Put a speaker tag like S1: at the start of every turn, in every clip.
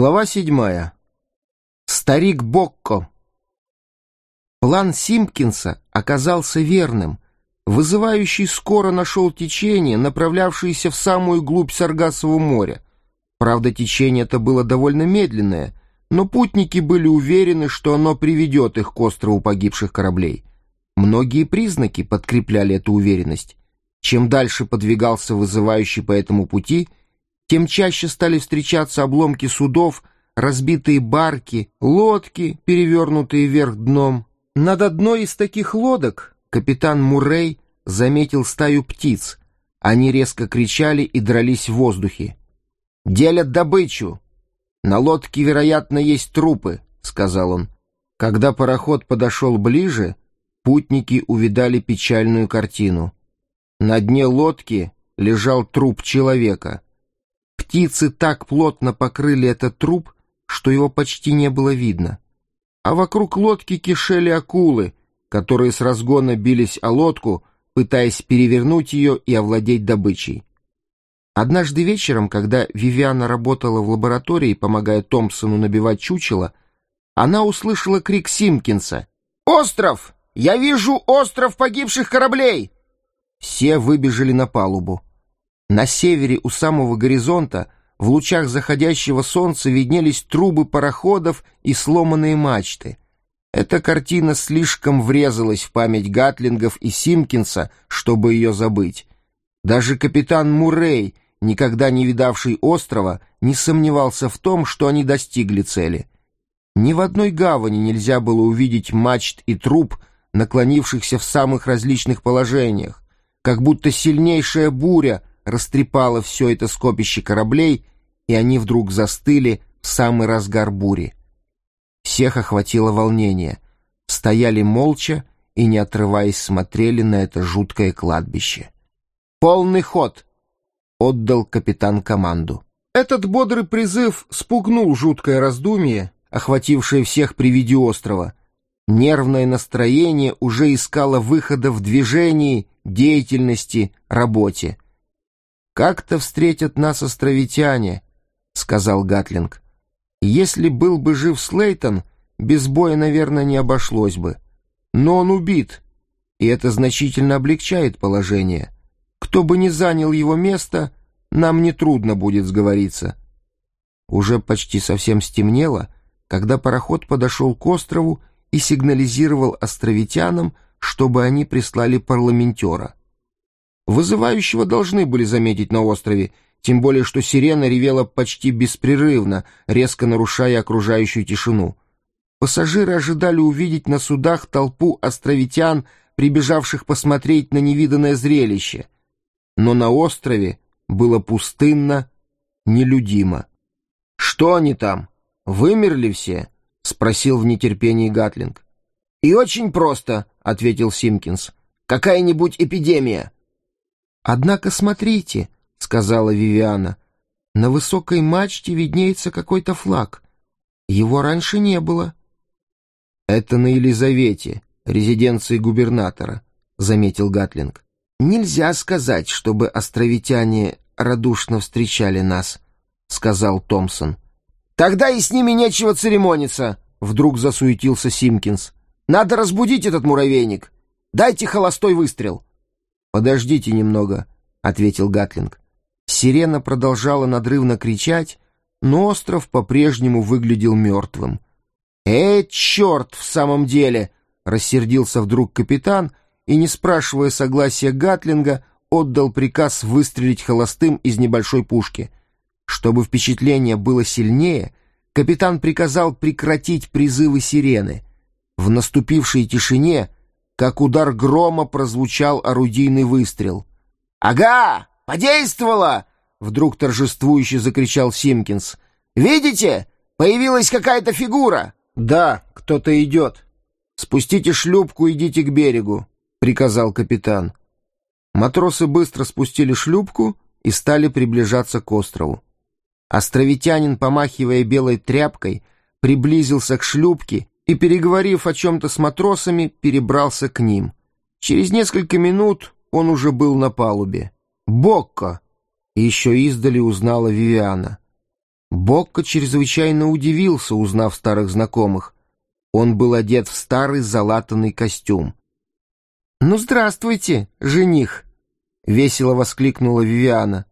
S1: Глава седьмая. Старик Бокко. План Симпкинса оказался верным. Вызывающий скоро нашел течение, направлявшееся в самую глубь Саргасового моря. Правда, течение это было довольно медленное, но путники были уверены, что оно приведет их к острову погибших кораблей. Многие признаки подкрепляли эту уверенность. Чем дальше подвигался вызывающий по этому пути — тем чаще стали встречаться обломки судов, разбитые барки, лодки, перевернутые вверх дном. Над одной из таких лодок капитан Муррей заметил стаю птиц. Они резко кричали и дрались в воздухе. «Делят добычу! На лодке, вероятно, есть трупы», — сказал он. Когда пароход подошел ближе, путники увидали печальную картину. На дне лодки лежал труп человека — Птицы так плотно покрыли этот труп, что его почти не было видно. А вокруг лодки кишели акулы, которые с разгона бились о лодку, пытаясь перевернуть ее и овладеть добычей. Однажды вечером, когда Вивиана работала в лаборатории, помогая Томпсону набивать чучело, она услышала крик Симкинса. «Остров! Я вижу остров погибших кораблей!» Все выбежали на палубу. На севере у самого горизонта в лучах заходящего солнца виднелись трубы пароходов и сломанные мачты. Эта картина слишком врезалась в память Гатлингов и Симкинса, чтобы ее забыть. Даже капитан Муррей, никогда не видавший острова, не сомневался в том, что они достигли цели. Ни в одной гавани нельзя было увидеть мачт и труб, наклонившихся в самых различных положениях, как будто сильнейшая буря — растрепало все это скопище кораблей, и они вдруг застыли в самый разгар бури. Всех охватило волнение. Стояли молча и, не отрываясь, смотрели на это жуткое кладбище. «Полный ход!» — отдал капитан команду. Этот бодрый призыв спугнул жуткое раздумье, охватившее всех при виде острова. Нервное настроение уже искало выхода в движении, деятельности, работе. «Как-то встретят нас островитяне», — сказал Гатлинг. «Если был бы жив Слейтон, без боя, наверное, не обошлось бы. Но он убит, и это значительно облегчает положение. Кто бы ни занял его место, нам нетрудно будет сговориться». Уже почти совсем стемнело, когда пароход подошел к острову и сигнализировал островитянам, чтобы они прислали парламентера. Вызывающего должны были заметить на острове, тем более что сирена ревела почти беспрерывно, резко нарушая окружающую тишину. Пассажиры ожидали увидеть на судах толпу островитян, прибежавших посмотреть на невиданное зрелище. Но на острове было пустынно, нелюдимо. «Что они там? Вымерли все?» — спросил в нетерпении Гатлинг. «И очень просто», — ответил Симкинс. «Какая-нибудь эпидемия». «Однако смотрите», — сказала Вивиана, — «на высокой мачте виднеется какой-то флаг. Его раньше не было». «Это на Елизавете, резиденции губернатора», — заметил Гатлинг. «Нельзя сказать, чтобы островитяне радушно встречали нас», — сказал Томпсон. «Тогда и с ними нечего церемониться», — вдруг засуетился Симкинс. «Надо разбудить этот муравейник. Дайте холостой выстрел». «Подождите немного», — ответил Гатлинг. Сирена продолжала надрывно кричать, но остров по-прежнему выглядел мертвым. «Э, черт, в самом деле!» — рассердился вдруг капитан и, не спрашивая согласия Гатлинга, отдал приказ выстрелить холостым из небольшой пушки. Чтобы впечатление было сильнее, капитан приказал прекратить призывы сирены. В наступившей тишине — как удар грома прозвучал орудийный выстрел. «Ага! Подействовало!» — вдруг торжествующе закричал Симкинс. «Видите? Появилась какая-то фигура!» «Да, кто-то идет. Спустите шлюпку, идите к берегу», — приказал капитан. Матросы быстро спустили шлюпку и стали приближаться к острову. Островитянин, помахивая белой тряпкой, приблизился к шлюпке и, переговорив о чем-то с матросами, перебрался к ним. Через несколько минут он уже был на палубе. «Бокко!» — еще издали узнала Вивиана. Бокко чрезвычайно удивился, узнав старых знакомых. Он был одет в старый залатанный костюм. «Ну, здравствуйте, жених!» — весело воскликнула Вивиана.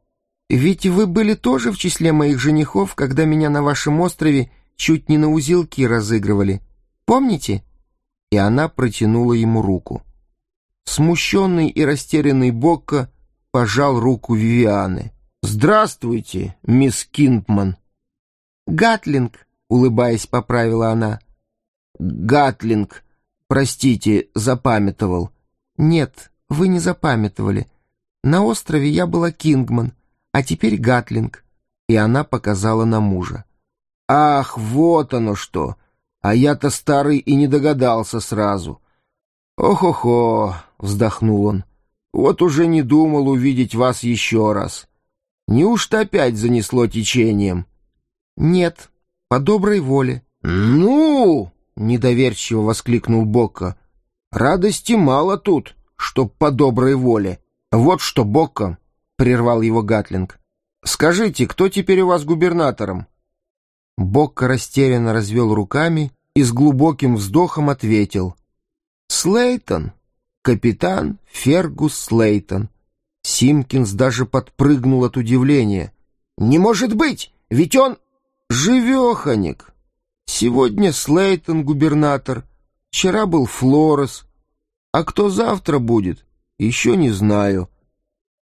S1: «Ведь вы были тоже в числе моих женихов, когда меня на вашем острове чуть не на узелки разыгрывали. Помните?» И она протянула ему руку. Смущенный и растерянный Бокко пожал руку Вивианы. «Здравствуйте, мисс Кинтман!» «Гатлинг», — улыбаясь, поправила она. «Гатлинг, простите, запамятовал». «Нет, вы не запамятовали. На острове я была Кингман, а теперь Гатлинг». И она показала на мужа. «Ах, вот оно что! А я-то старый и не догадался сразу». «Ох-охо!» — вздохнул он. «Вот уже не думал увидеть вас еще раз. Неужто опять занесло течением?»
S2: «Нет, по доброй воле».
S1: «Ну!» — недоверчиво воскликнул Бокко. «Радости мало тут, чтоб по доброй воле. Вот что, Бокко!» — прервал его Гатлинг. «Скажите, кто теперь у вас губернатором?»
S2: Бокко растерянно развел руками и с глубоким вздохом ответил.
S1: «Слейтон, капитан Фергус Слейтон».
S2: Симкинс даже подпрыгнул от удивления.
S1: «Не может быть! Ведь он...» «Живеханик! Сегодня Слейтон губернатор, вчера был Флорес, а кто завтра будет, еще не знаю.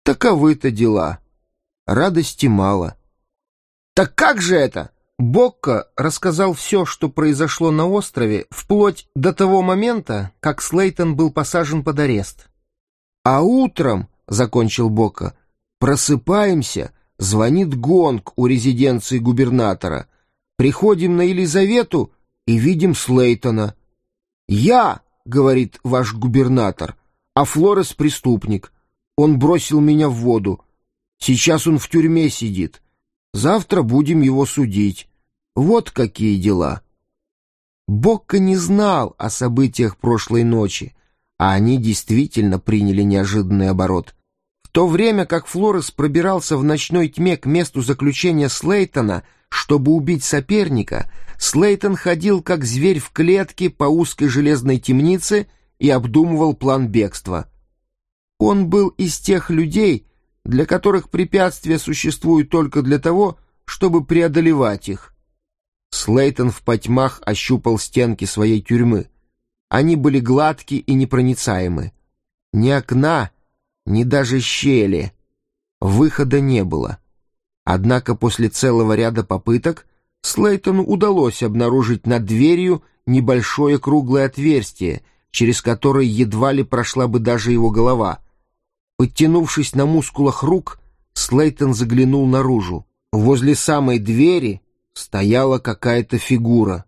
S1: Таковы-то дела. Радости мало». «Так как же это?»
S2: Бокко рассказал все, что произошло на острове, вплоть до того момента, как Слейтон был посажен под арест.
S1: «А утром, — закончил Бокко, — просыпаемся, звонит гонг у резиденции губернатора. Приходим на Елизавету и видим Слейтона. «Я, — говорит ваш губернатор, — а Флорес преступник. Он бросил меня в воду. Сейчас он в тюрьме сидит. Завтра будем его судить. Вот какие дела.
S2: Бокко не знал о событиях прошлой ночи, а они действительно приняли неожиданный оборот. В то время как Флорес пробирался в ночной тьме к месту заключения Слейтона, чтобы убить соперника, Слейтон ходил как зверь в клетке по узкой железной темнице и обдумывал план бегства. Он был из тех людей, для которых препятствия существуют только для того, чтобы преодолевать их. Слейтон в потьмах ощупал стенки своей тюрьмы. Они были гладкие и непроницаемы. Ни окна, ни даже щели. Выхода не было. Однако после целого ряда попыток Слейтону удалось обнаружить над дверью небольшое круглое отверстие, через которое едва ли прошла бы даже его голова — Подтянувшись на мускулах рук, Слейтон заглянул наружу. Возле самой двери стояла какая-то фигура.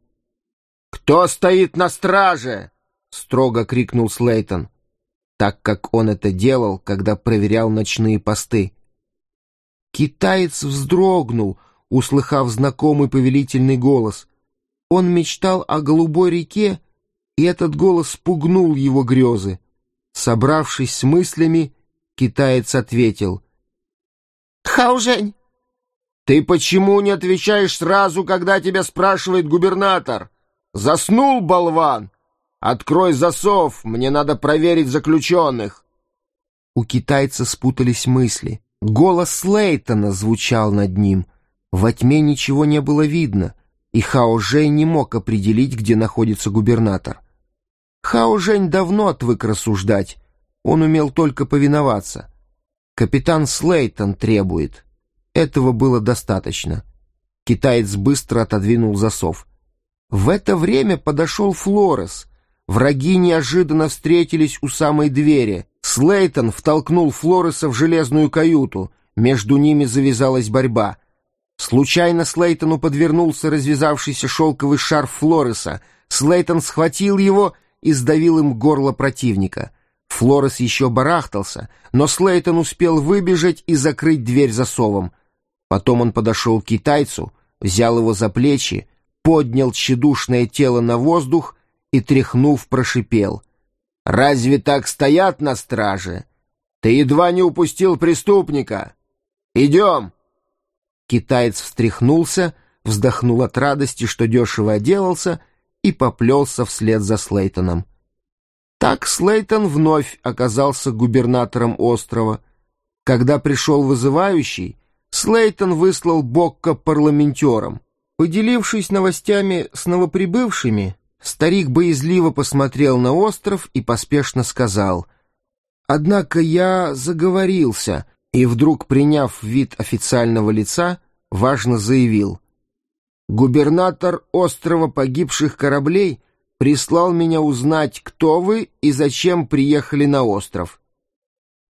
S1: «Кто стоит на страже?» — строго крикнул Слейтон,
S2: так как он это делал, когда проверял ночные посты. Китаец вздрогнул, услыхав знакомый повелительный голос. Он мечтал о голубой реке, и этот голос спугнул его грезы. Собравшись с мыслями, Китаец ответил.
S1: «Хаужень!» «Ты почему не отвечаешь сразу, когда тебя спрашивает губернатор? Заснул, болван? Открой засов, мне надо проверить заключенных».
S2: У китайца спутались мысли. Голос Слейтона звучал над ним. Во тьме ничего не было видно, и Хао Жень не мог определить, где находится губернатор. Хао Жень давно отвык рассуждать, он умел только повиноваться. Капитан Слейтон требует. Этого было достаточно. Китаец быстро отодвинул засов. В это время подошел Флорес. Враги неожиданно встретились у самой двери. Слейтон втолкнул Флореса в железную каюту. Между ними завязалась борьба. Случайно Слейтону подвернулся развязавшийся шелковый шарф Флореса. Слейтон схватил его и сдавил им горло противника. Флорес еще барахтался, но Слейтон успел выбежать и закрыть дверь засовом. Потом он подошел к китайцу, взял его за плечи, поднял тщедушное тело на воздух и, тряхнув, прошипел. «Разве так стоят на страже? Ты едва не упустил преступника! Идем!»
S1: Китаец встряхнулся, вздохнул от радости, что дешево оделался, и поплелся вслед за Слейтоном. Так Слейтон вновь оказался губернатором острова. Когда пришел вызывающий, Слейтон выслал Бокко парламентером. Поделившись новостями с новоприбывшими, старик боязливо посмотрел на остров и поспешно сказал, «Однако я заговорился», и вдруг, приняв вид официального лица, важно заявил, «Губернатор острова погибших кораблей прислал меня узнать, кто вы и зачем приехали на остров».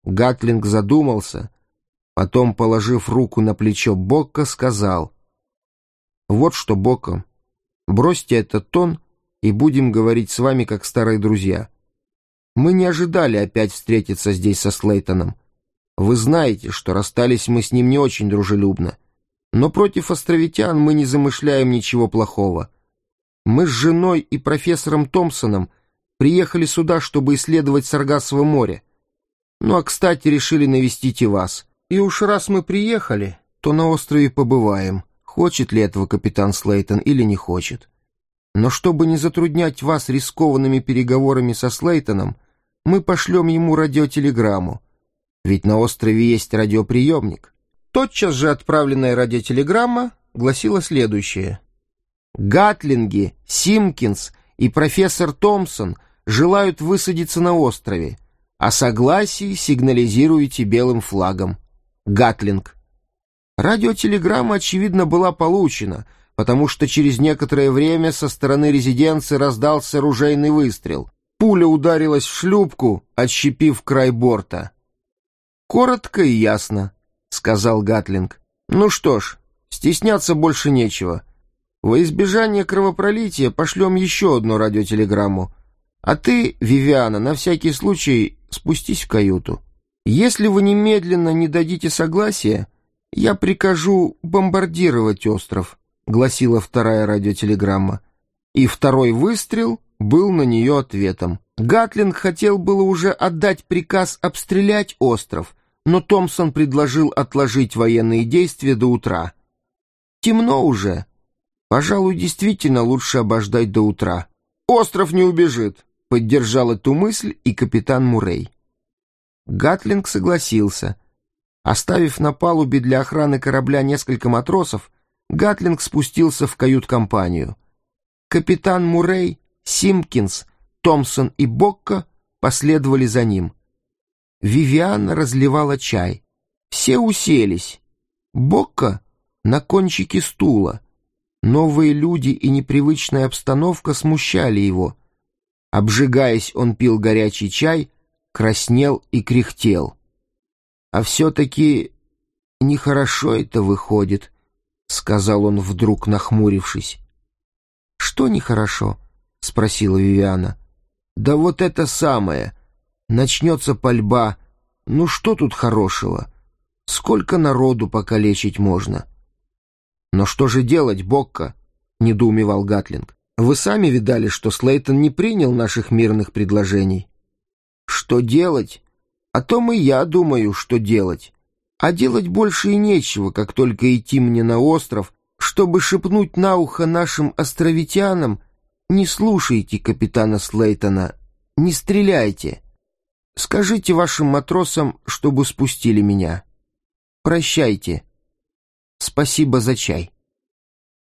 S1: Гатлинг задумался, потом, положив руку на плечо Бокка, сказал, «Вот что, Бокко, бросьте этот тон и будем говорить с вами как старые друзья. Мы не ожидали опять встретиться здесь со Слейтоном. Вы знаете, что расстались мы с ним не очень дружелюбно. Но против островитян мы не замышляем ничего плохого. Мы с женой и профессором Томпсоном приехали сюда, чтобы исследовать Саргассово море. Ну а, кстати, решили навестить и вас. И уж раз мы приехали, то на острове побываем, хочет ли этого капитан Слейтон или не хочет. Но чтобы не затруднять вас рискованными переговорами со Слейтоном, мы пошлем ему радиотелеграмму. Ведь на острове есть радиоприемник. Тотчас же отправленная радиотелеграмма гласила следующее. «Гатлинги, Симкинс и профессор Томпсон желают высадиться на острове. О согласии сигнализируйте белым флагом. Гатлинг». Радиотелеграмма, очевидно, была получена, потому что через некоторое время со стороны резиденции раздался ружейный выстрел. Пуля ударилась в шлюпку, отщепив край борта. «Коротко и ясно», — сказал Гатлинг. «Ну что ж, стесняться больше нечего. Во избежание кровопролития пошлем еще одну радиотелеграмму. А ты, Вивиана, на всякий случай спустись в каюту. Если вы немедленно не дадите согласия, я прикажу бомбардировать остров», — гласила вторая радиотелеграмма. И второй выстрел был на нее ответом. Гатлинг хотел было уже отдать приказ обстрелять остров — но Томпсон предложил отложить военные действия до утра. «Темно уже. Пожалуй, действительно лучше обождать до утра. Остров не убежит», — поддержал эту мысль и капитан Мурей. Гатлинг согласился. Оставив на палубе для охраны корабля несколько матросов, Гатлинг спустился в кают-компанию. Капитан Мурей, Симкинс, Томпсон и Бокко последовали за ним — Вивиана разливала чай. Все уселись. Бокко на кончике стула. Новые люди и непривычная обстановка смущали его. Обжигаясь, он пил горячий чай, краснел и кряхтел. «А все-таки нехорошо это выходит», — сказал он вдруг, нахмурившись. «Что нехорошо?» — спросила Вивиана. «Да вот это самое. Начнется пальба. Ну что тут хорошего? Сколько народу покалечить можно? Но что же делать, Бокка? Недоумевал Гатлинг. Вы сами видали, что Слейтон не принял наших мирных предложений. Что делать? О том и я думаю, что делать. А делать больше и нечего, как только идти мне на остров, чтобы шепнуть на ухо нашим островитянам «Не слушайте капитана Слейтона, не стреляйте». Скажите вашим матросам, чтобы спустили меня. Прощайте. Спасибо за чай.